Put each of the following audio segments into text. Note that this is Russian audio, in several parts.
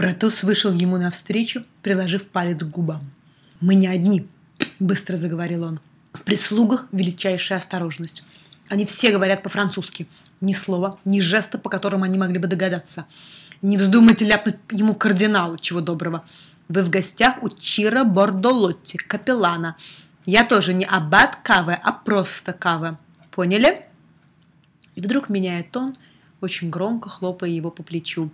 Протос вышел ему навстречу, приложив палец к губам. «Мы не одни», – быстро заговорил он. «В прислугах величайшая осторожность. Они все говорят по-французски. Ни слова, ни жеста, по которым они могли бы догадаться. Не вздумайте ляпнуть ему кардинала, чего доброго. Вы в гостях у Чира Бордолотти, капеллана. Я тоже не аббат Каве, а просто Каве. Поняли?» И вдруг меняет тон, очень громко хлопая его по плечу.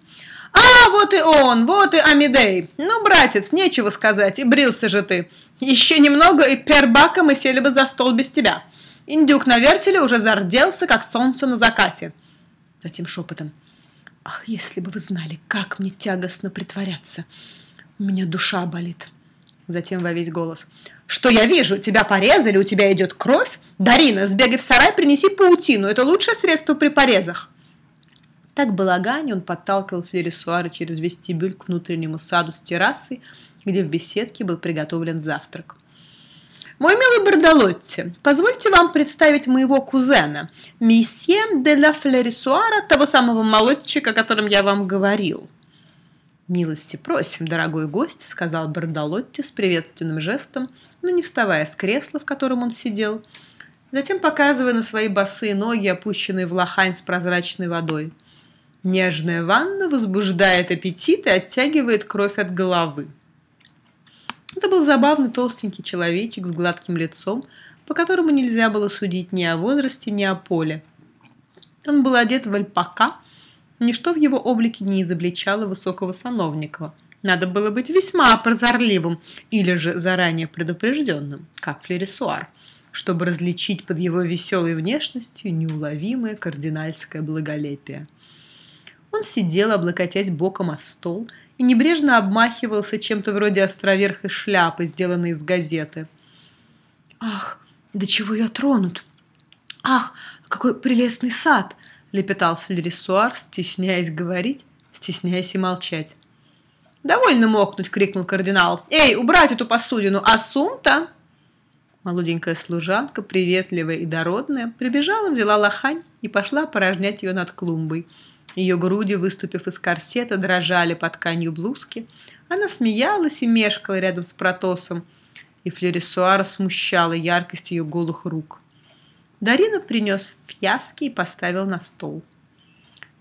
«А, вот и он, вот и Амидей! Ну, братец, нечего сказать, и брился же ты. Еще немного, и пербака мы сели бы за стол без тебя. Индюк на вертеле уже зарделся, как солнце на закате». Затем шепотом. «Ах, если бы вы знали, как мне тягостно притворяться! У меня душа болит!» Затем во весь голос. «Что я вижу? Тебя порезали, у тебя идет кровь? Дарина, сбегай в сарай, принеси паутину. Это лучшее средство при порезах». Так балагане он подталкивал Флерисуара через вестибюль к внутреннему саду с террасой, где в беседке был приготовлен завтрак. «Мой милый Бардалотти, позвольте вам представить моего кузена, месье де ла Флерисуара, того самого молодчика, о котором я вам говорил». «Милости просим, дорогой гость», — сказал Бардалотти с приветственным жестом, но не вставая с кресла, в котором он сидел, затем показывая на свои босые ноги, опущенные в лохань с прозрачной водой — Нежная ванна возбуждает аппетит и оттягивает кровь от головы. Это был забавный толстенький человечек с гладким лицом, по которому нельзя было судить ни о возрасте, ни о поле. Он был одет в альпака, ничто в его облике не изобличало высокого сановника. Надо было быть весьма прозорливым или же заранее предупрежденным, как флерисуар, чтобы различить под его веселой внешностью неуловимое кардинальское благолепие. Он сидел, облокотясь боком о стол, и небрежно обмахивался чем-то вроде островерхой шляпы, сделанной из газеты. «Ах, до чего я тронут! Ах, какой прелестный сад!» — лепетал Флерисуар, стесняясь говорить, стесняясь и молчать. «Довольно мокнуть!» — крикнул кардинал. «Эй, убрать эту посудину! Асунта!» Молоденькая служанка, приветливая и дородная, прибежала, взяла лохань и пошла порожнять ее над клумбой — ее груди, выступив из корсета, дрожали под тканью блузки. Она смеялась и мешкала рядом с Протосом, и Флерисуара смущала яркость ее голых рук. Дарина принес фьяски и поставил на стол.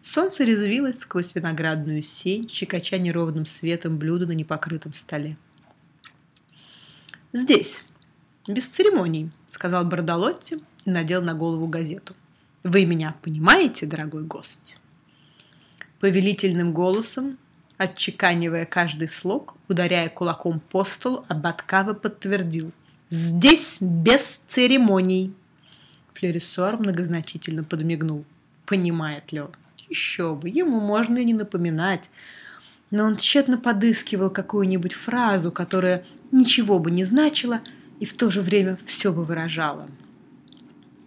Солнце резвилось сквозь виноградную сень, щекоча неровным светом блюда на непокрытом столе. «Здесь, без церемоний», — сказал Бардалотти и надел на голову газету. «Вы меня понимаете, дорогой гость?» Повелительным голосом, отчеканивая каждый слог, ударяя кулаком по столу, Аббаткава подтвердил. «Здесь без церемоний!» Флерисуар многозначительно подмигнул. Понимает ли он? Еще бы, ему можно и не напоминать. Но он тщетно подыскивал какую-нибудь фразу, которая ничего бы не значила и в то же время все бы выражала.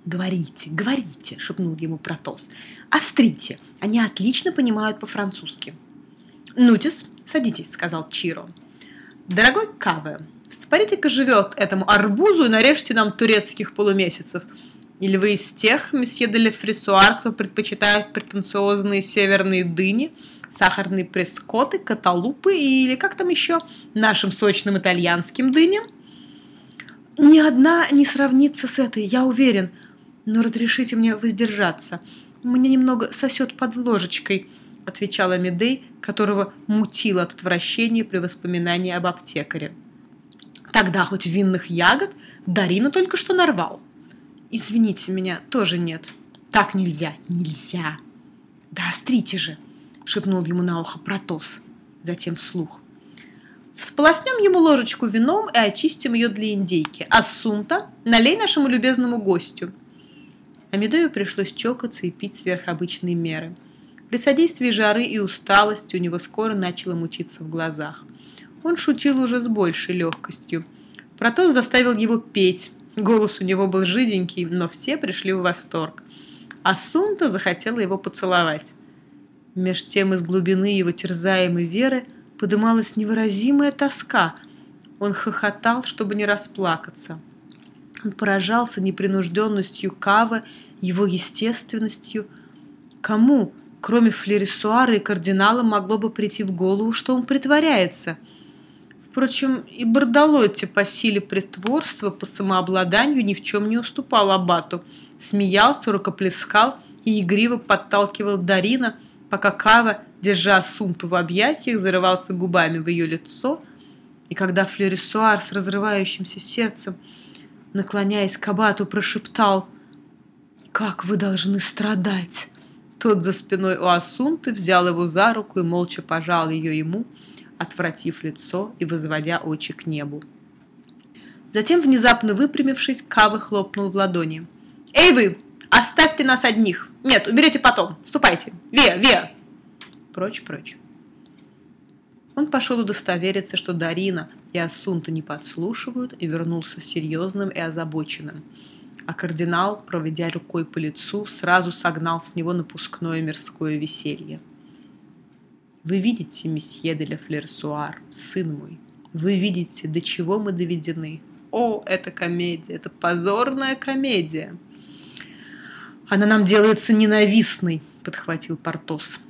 «Говорите, говорите!» – шепнул ему Протос. «Острите! Они отлично понимают по-французски». «Нутис, садитесь», – сказал Чиро. «Дорогой Каве, спарите-ка живет этому арбузу и нарежьте нам турецких полумесяцев. Или вы из тех, месье де Лефрисуар, кто предпочитает претенциозные северные дыни, сахарные прескоты, каталупы или как там еще, нашим сочным итальянским дыням?» «Ни одна не сравнится с этой, я уверен», но разрешите мне воздержаться. Мне немного сосет под ложечкой», – отвечала Медей, которого мутило от отвращения при воспоминании об аптекаре. «Тогда хоть винных ягод Дарина только что нарвал». «Извините меня, тоже нет». «Так нельзя, нельзя». «Да острите же», – шепнул ему на ухо Протос, затем вслух. Всполоснем ему ложечку вином и очистим ее для индейки. А сунта налей нашему любезному гостю. Амедею пришлось чокаться и пить сверхобычные меры. При содействии жары и усталости у него скоро начало мучиться в глазах. Он шутил уже с большей легкостью. Протос заставил его петь. Голос у него был жиденький, но все пришли в восторг. А Сунта захотела его поцеловать. Меж тем из глубины его терзаемой веры подымалась невыразимая тоска. Он хохотал, чтобы не расплакаться. Он поражался непринужденностью Кавы, его естественностью. Кому, Кроме Флерисуара и кардинала могло бы прийти в голову, что он притворяется. Впрочем, и Бардалотти по силе притворства, по самообладанию ни в чем не уступал Абату. Смеялся, рукоплескал и игриво подталкивал Дарина, пока Кава, держа Сунту в объятиях, зарывался губами в ее лицо. И когда Флерисуар с разрывающимся сердцем, наклоняясь к Абату, прошептал «Как вы должны страдать!» Тот за спиной у Асунты взял его за руку и молча пожал ее ему, отвратив лицо и возводя очи к небу. Затем, внезапно выпрямившись, Кава хлопнул в ладони. «Эй вы! Оставьте нас одних! Нет, уберете потом! Ступайте! Ве, Ве!» Прочь, прочь. Он пошел удостовериться, что Дарина и Асунта не подслушивают, и вернулся серьезным и озабоченным – а кардинал, проведя рукой по лицу, сразу согнал с него напускное мирское веселье. Вы видите, месье де Флерсуар, сын мой, вы видите, до чего мы доведены. О, это комедия, это позорная комедия. Она нам делается ненавистной, подхватил Портос.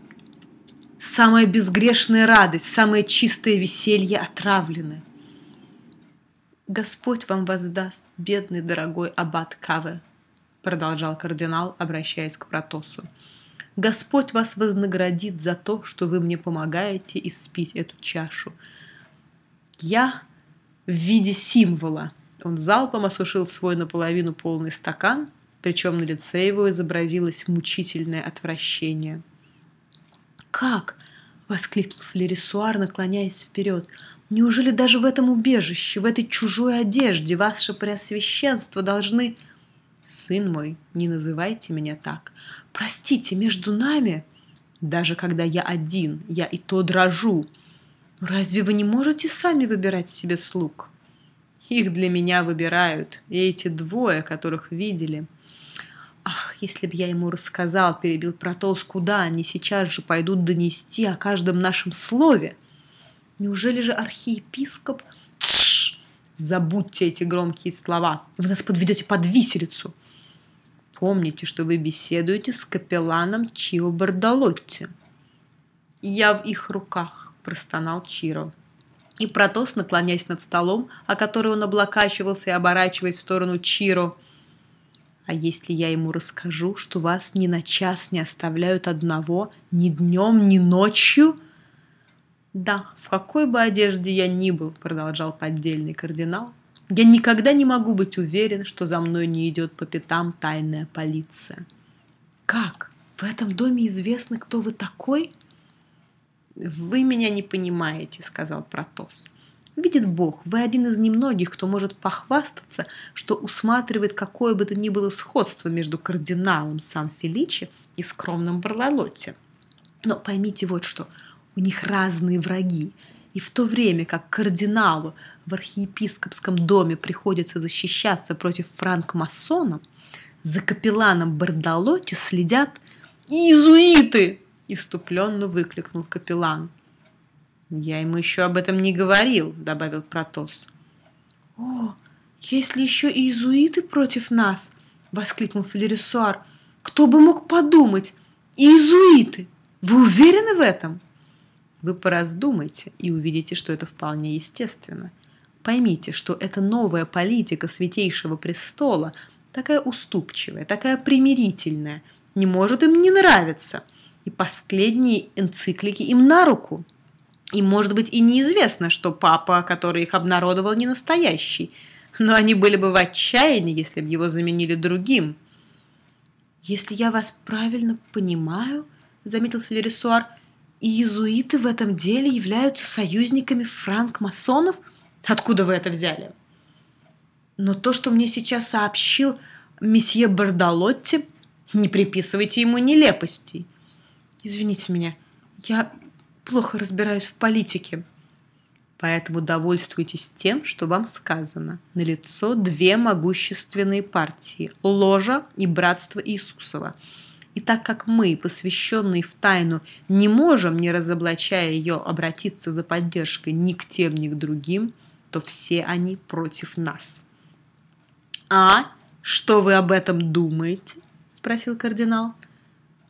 Самая безгрешная радость, самое чистое веселье отравлены. Господь вам воздаст, бедный дорогой аббат Каве, продолжал кардинал, обращаясь к Протосу. Господь вас вознаградит за то, что вы мне помогаете испить эту чашу. Я в виде символа. Он залпом осушил свой наполовину полный стакан, причем на лице его изобразилось мучительное отвращение. «Как?» — воскликнул Флерисуар, наклоняясь вперед. Неужели даже в этом убежище, в этой чужой одежде ваше преосвященство должны... Сын мой, не называйте меня так. Простите, между нами... Даже когда я один, я и то дрожу. Разве вы не можете сами выбирать себе слуг? Их для меня выбирают, и эти двое, которых видели. Ах, если б я ему рассказал, перебил Протос, куда они сейчас же пойдут донести о каждом нашем слове — Неужели же архиепископ... Тш! Забудьте эти громкие слова. Вы нас подведете под виселицу. Помните, что вы беседуете с капелланом Чио Бардалотти. Я в их руках, простонал Чиро. И Протос, наклоняясь над столом, о который он облокачивался и оборачиваясь в сторону Чиро, а если я ему расскажу, что вас ни на час не оставляют одного, ни днем, ни ночью, «Да, в какой бы одежде я ни был», — продолжал поддельный кардинал, «я никогда не могу быть уверен, что за мной не идет по пятам тайная полиция». «Как? В этом доме известно, кто вы такой?» «Вы меня не понимаете», — сказал Протос. «Видит Бог, вы один из немногих, кто может похвастаться, что усматривает какое бы то ни было сходство между кардиналом Сан-Феличи и скромным Барлалотти. Но поймите вот что — у них разные враги. И в то время как кардиналу в архиепископском доме приходится защищаться против франкмасона, за капелланом Бардалотти следят «Иезуиты!» – иступленно выкликнул капеллан. «Я ему еще об этом не говорил», – добавил Протос. «О, если еще и иезуиты против нас!» – воскликнул Флерисуар. «Кто бы мог подумать? Иезуиты! Вы уверены в этом?» Вы пораздумайте и увидите, что это вполне естественно. Поймите, что эта новая политика Святейшего Престола такая уступчивая, такая примирительная, не может им не нравиться. И последние энциклики им на руку. И, может быть, и неизвестно, что папа, который их обнародовал, не настоящий. Но они были бы в отчаянии, если бы его заменили другим. «Если я вас правильно понимаю», — заметил Флерисуар, — иезуиты в этом деле являются союзниками франк-масонов? Откуда вы это взяли? Но то, что мне сейчас сообщил месье Бардалотти, не приписывайте ему нелепостей. Извините меня, я плохо разбираюсь в политике. Поэтому довольствуйтесь тем, что вам сказано. На лицо две могущественные партии – Ложа и Братство Иисусова – и так как мы, посвященные в тайну, не можем, не разоблачая ее, обратиться за поддержкой ни к тем, ни к другим, то все они против нас. «А что вы об этом думаете?» – спросил кардинал.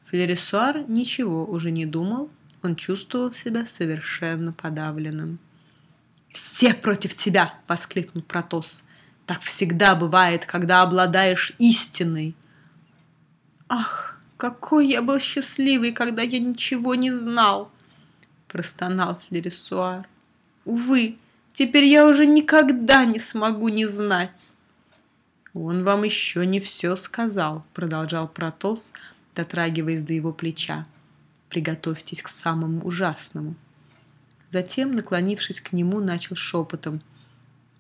Флерисуар ничего уже не думал, он чувствовал себя совершенно подавленным. «Все против тебя!» — воскликнул Протос. «Так всегда бывает, когда обладаешь истиной!» «Ах, какой я был счастливый, когда я ничего не знал!» — простонал Флерисуар. «Увы, теперь я уже никогда не смогу не знать!» «Он вам еще не все сказал», — продолжал Протос, — дотрагиваясь до его плеча. «Приготовьтесь к самому ужасному». Затем, наклонившись к нему, начал шепотом.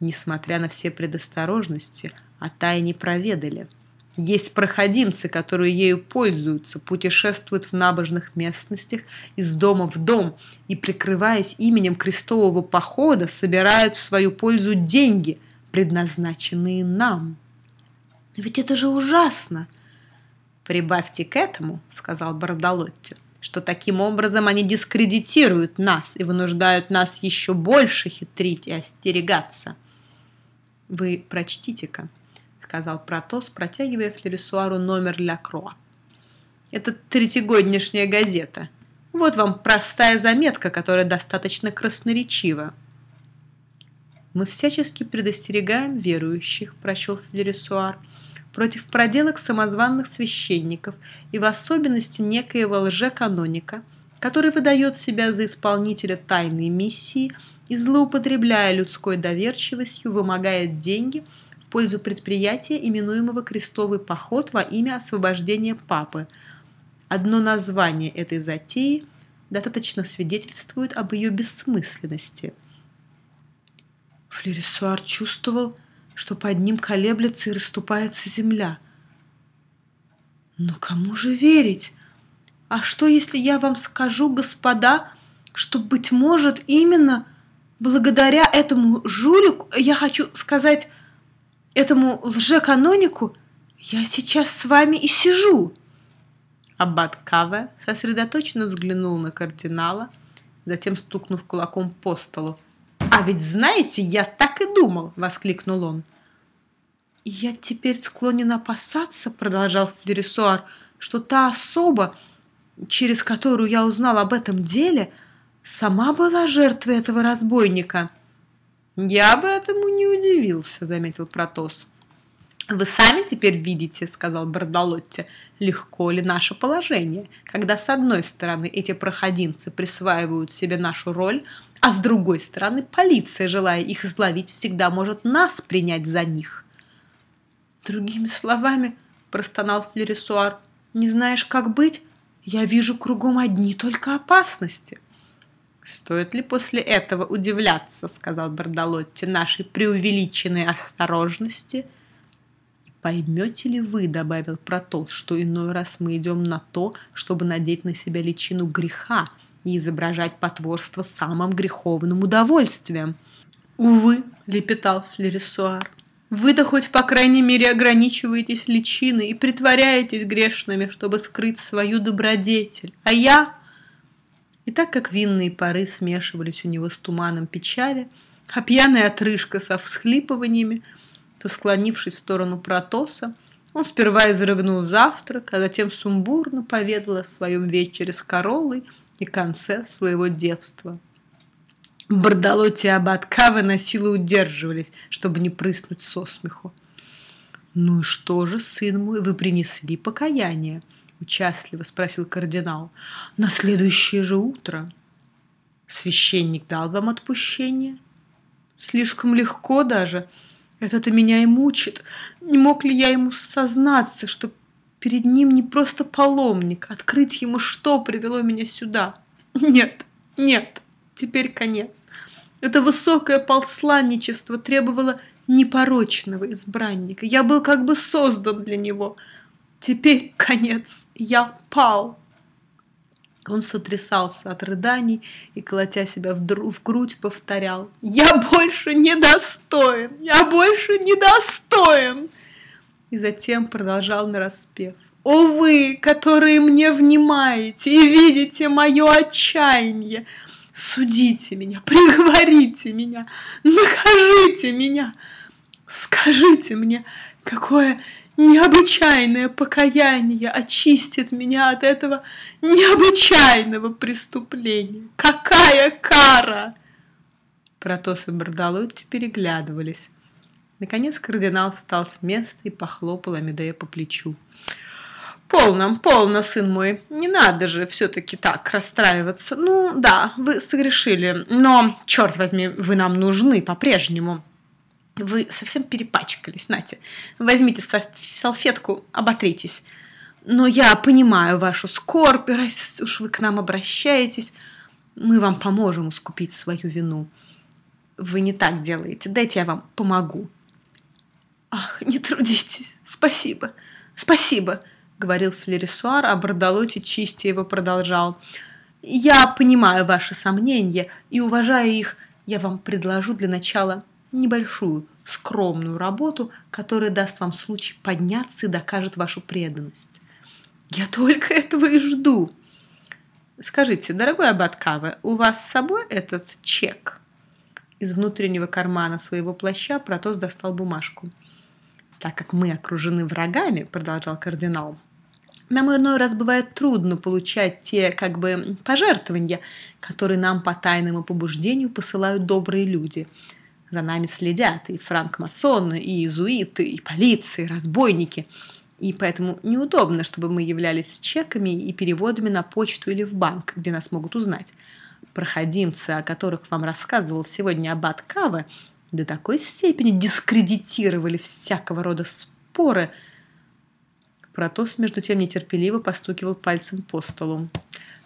Несмотря на все предосторожности, о тайне проведали. Есть проходимцы, которые ею пользуются, путешествуют в набожных местностях из дома в дом и, прикрываясь именем крестового похода, собирают в свою пользу деньги, предназначенные нам. Ведь это же ужасно! «Прибавьте к этому», — сказал Бардалотти, «что таким образом они дискредитируют нас и вынуждают нас еще больше хитрить и остерегаться». «Вы прочтите-ка», — сказал Протос, протягивая Флерисуару номер для Кроа. «Это третьегодняшняя газета. Вот вам простая заметка, которая достаточно красноречива». «Мы всячески предостерегаем верующих», — прочел Флерисуар, — против проделок самозванных священников и в особенности некоего лжеканоника, который выдает себя за исполнителя тайной миссии и, злоупотребляя людской доверчивостью, вымогает деньги в пользу предприятия, именуемого «Крестовый поход во имя освобождения Папы». Одно название этой затеи достаточно свидетельствует об ее бессмысленности. Флерисуар чувствовал, что под ним колеблется и расступается земля. Но кому же верить? А что, если я вам скажу, господа, что, быть может, именно благодаря этому жулику, я хочу сказать, этому лжеканонику, я сейчас с вами и сижу?» Аббат Каве сосредоточенно взглянул на кардинала, затем стукнув кулаком по столу. «А ведь знаете, я так и думал!» — воскликнул он. «Я теперь склонен опасаться», — продолжал Флерисуар, «что та особа, через которую я узнал об этом деле, сама была жертвой этого разбойника». «Я бы этому не удивился», — заметил Протос. «Вы сами теперь видите, — сказал Бардалотти, — легко ли наше положение, когда с одной стороны эти проходимцы присваивают себе нашу роль, а с другой стороны полиция, желая их изловить, всегда может нас принять за них». «Другими словами, — простонал Флерисуар, — не знаешь, как быть? Я вижу кругом одни только опасности». «Стоит ли после этого удивляться, — сказал Бардалотти, — нашей преувеличенной осторожности?» «Поймете ли вы, — добавил Протол, — что иной раз мы идем на то, чтобы надеть на себя личину греха и изображать потворство самым греховным удовольствием?» «Увы, — лепетал Флерисуар, — вы-то хоть, по крайней мере, ограничиваетесь личиной и притворяетесь грешными, чтобы скрыть свою добродетель. А я и так как винные пары смешивались у него с туманом печали, а пьяная отрыжка со всхлипываниями, то, склонившись в сторону Протоса, он сперва изрыгнул завтрак, а затем сумбурно поведал о своем вечере с Королой и конце своего девства. Бардалотти и Аббат Кавы на силу удерживались, чтобы не прыснуть со смеху. «Ну и что же, сын мой, вы принесли покаяние?» — участливо спросил кардинал. «На следующее же утро». «Священник дал вам отпущение?» «Слишком легко даже. Это-то меня и мучит. Не мог ли я ему сознаться, что перед ним не просто паломник, открыть ему, что привело меня сюда? Нет, нет, теперь конец. Это высокое посланничество требовало непорочного избранника. Я был как бы создан для него — Теперь конец. Я пал. Он сотрясался от рыданий и, колотя себя в, дру- в грудь, повторял «Я больше не достоин! Я больше не достоин!» И затем продолжал нараспев «О вы, которые мне внимаете и видите мое отчаяние! Судите меня, приговорите меня, накажите меня! Скажите мне, какое необычайное покаяние очистит меня от этого необычайного преступления. Какая кара!» Протос и Бардалотти переглядывались. Наконец кардинал встал с места и похлопал Амедея по плечу. «Полно, полно, сын мой, не надо же все-таки так расстраиваться. Ну, да, вы согрешили, но, черт возьми, вы нам нужны по-прежнему. Вы совсем перепачкались, Натя. Возьмите салфетку, оботритесь. Но я понимаю вашу скорбь, раз уж вы к нам обращаетесь, мы вам поможем искупить свою вину. Вы не так делаете, дайте я вам помогу». «Ах, не трудитесь, спасибо, спасибо», — говорил Флерисуар, а Бардалоти чистя его продолжал. «Я понимаю ваши сомнения и, уважая их, я вам предложу для начала небольшую, скромную работу, которая даст вам случай подняться и докажет вашу преданность. Я только этого и жду. Скажите, дорогой Абаткаве, у вас с собой этот чек?» Из внутреннего кармана своего плаща Протос достал бумажку. «Так как мы окружены врагами», — продолжал кардинал, нам иной раз бывает трудно получать те, как бы, пожертвования, которые нам по тайному побуждению посылают добрые люди. За нами следят и франкмасоны, и иезуиты, и полиция, и разбойники. И поэтому неудобно, чтобы мы являлись чеками и переводами на почту или в банк, где нас могут узнать. Проходимцы, о которых вам рассказывал сегодня Аббат Кава, до такой степени дискредитировали всякого рода споры – Протос, между тем, нетерпеливо постукивал пальцем по столу.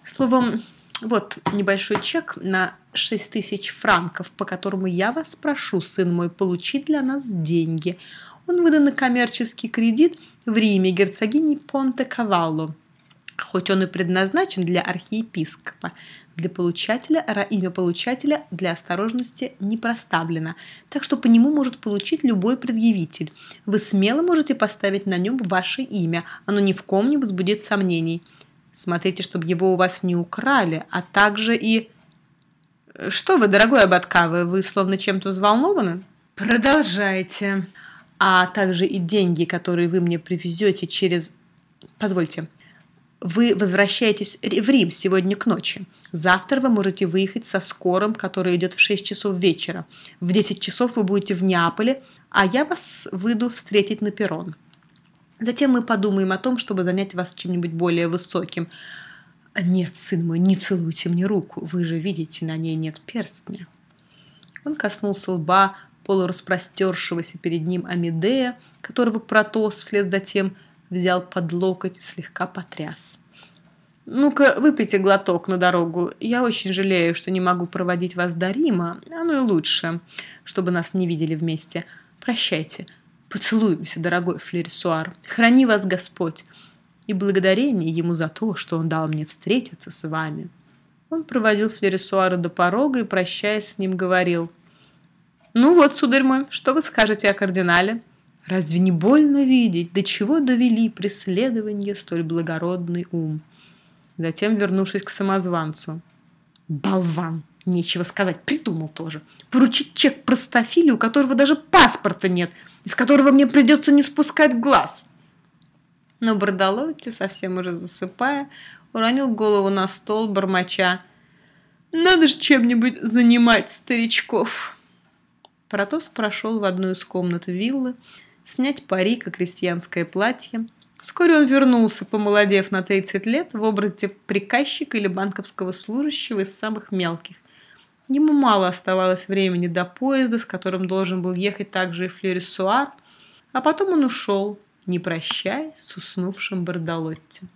Словом, вот небольшой чек на 6 тысяч франков, по которому я вас прошу, сын мой, получить для нас деньги. Он выдан на коммерческий кредит в Риме герцогини Понте-Кавалло хоть он и предназначен для архиепископа, для получателя имя получателя для осторожности не проставлено, так что по нему может получить любой предъявитель. Вы смело можете поставить на нем ваше имя, оно ни в ком не возбудит сомнений. Смотрите, чтобы его у вас не украли, а также и... Что вы, дорогой Абаткавы, вы словно чем-то взволнованы? Продолжайте. А также и деньги, которые вы мне привезете через... Позвольте, вы возвращаетесь в Рим сегодня к ночи. Завтра вы можете выехать со скором, который идет в 6 часов вечера. В 10 часов вы будете в Неаполе, а я вас выйду встретить на перрон. Затем мы подумаем о том, чтобы занять вас чем-нибудь более высоким. Нет, сын мой, не целуйте мне руку. Вы же видите, на ней нет перстня. Он коснулся лба полураспростершегося перед ним Амедея, которого Протос вслед за тем взял под локоть, слегка потряс. «Ну-ка, выпейте глоток на дорогу. Я очень жалею, что не могу проводить вас до Рима. Оно и лучше, чтобы нас не видели вместе. Прощайте. Поцелуемся, дорогой Флерисуар. Храни вас Господь. И благодарение ему за то, что он дал мне встретиться с вами». Он проводил Флерисуара до порога и, прощаясь с ним, говорил. «Ну вот, сударь мой, что вы скажете о кардинале?» Разве не больно видеть, до чего довели преследование столь благородный ум? Затем, вернувшись к самозванцу. Болван! Нечего сказать, придумал тоже. Поручить чек простофилю, у которого даже паспорта нет, из которого мне придется не спускать глаз. Но Бардалотти, совсем уже засыпая, уронил голову на стол, бормоча. «Надо же чем-нибудь занимать старичков!» Протос прошел в одну из комнат виллы, снять парик и крестьянское платье. Вскоре он вернулся, помолодев на 30 лет, в образе приказчика или банковского служащего из самых мелких. Ему мало оставалось времени до поезда, с которым должен был ехать также и Флерисуар, а потом он ушел, не прощаясь с уснувшим Бардалотти.